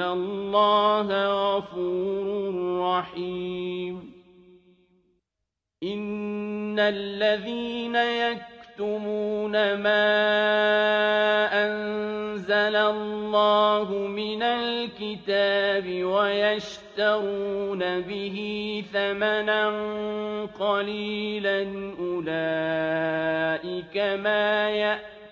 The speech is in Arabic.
اللَّهَ غَفُورٌ رَّحِيمٌ إِنَّ الَّذِينَ يَكْتُمُونَ مَا أَنزَلَ اللَّهُ مِنَ الْكِتَابِ وَيَشْتَرُونَ بِهِ ثَمَنًا قَلِيلًا أُولَٰئِكَ مَا يَأْكُلُونَ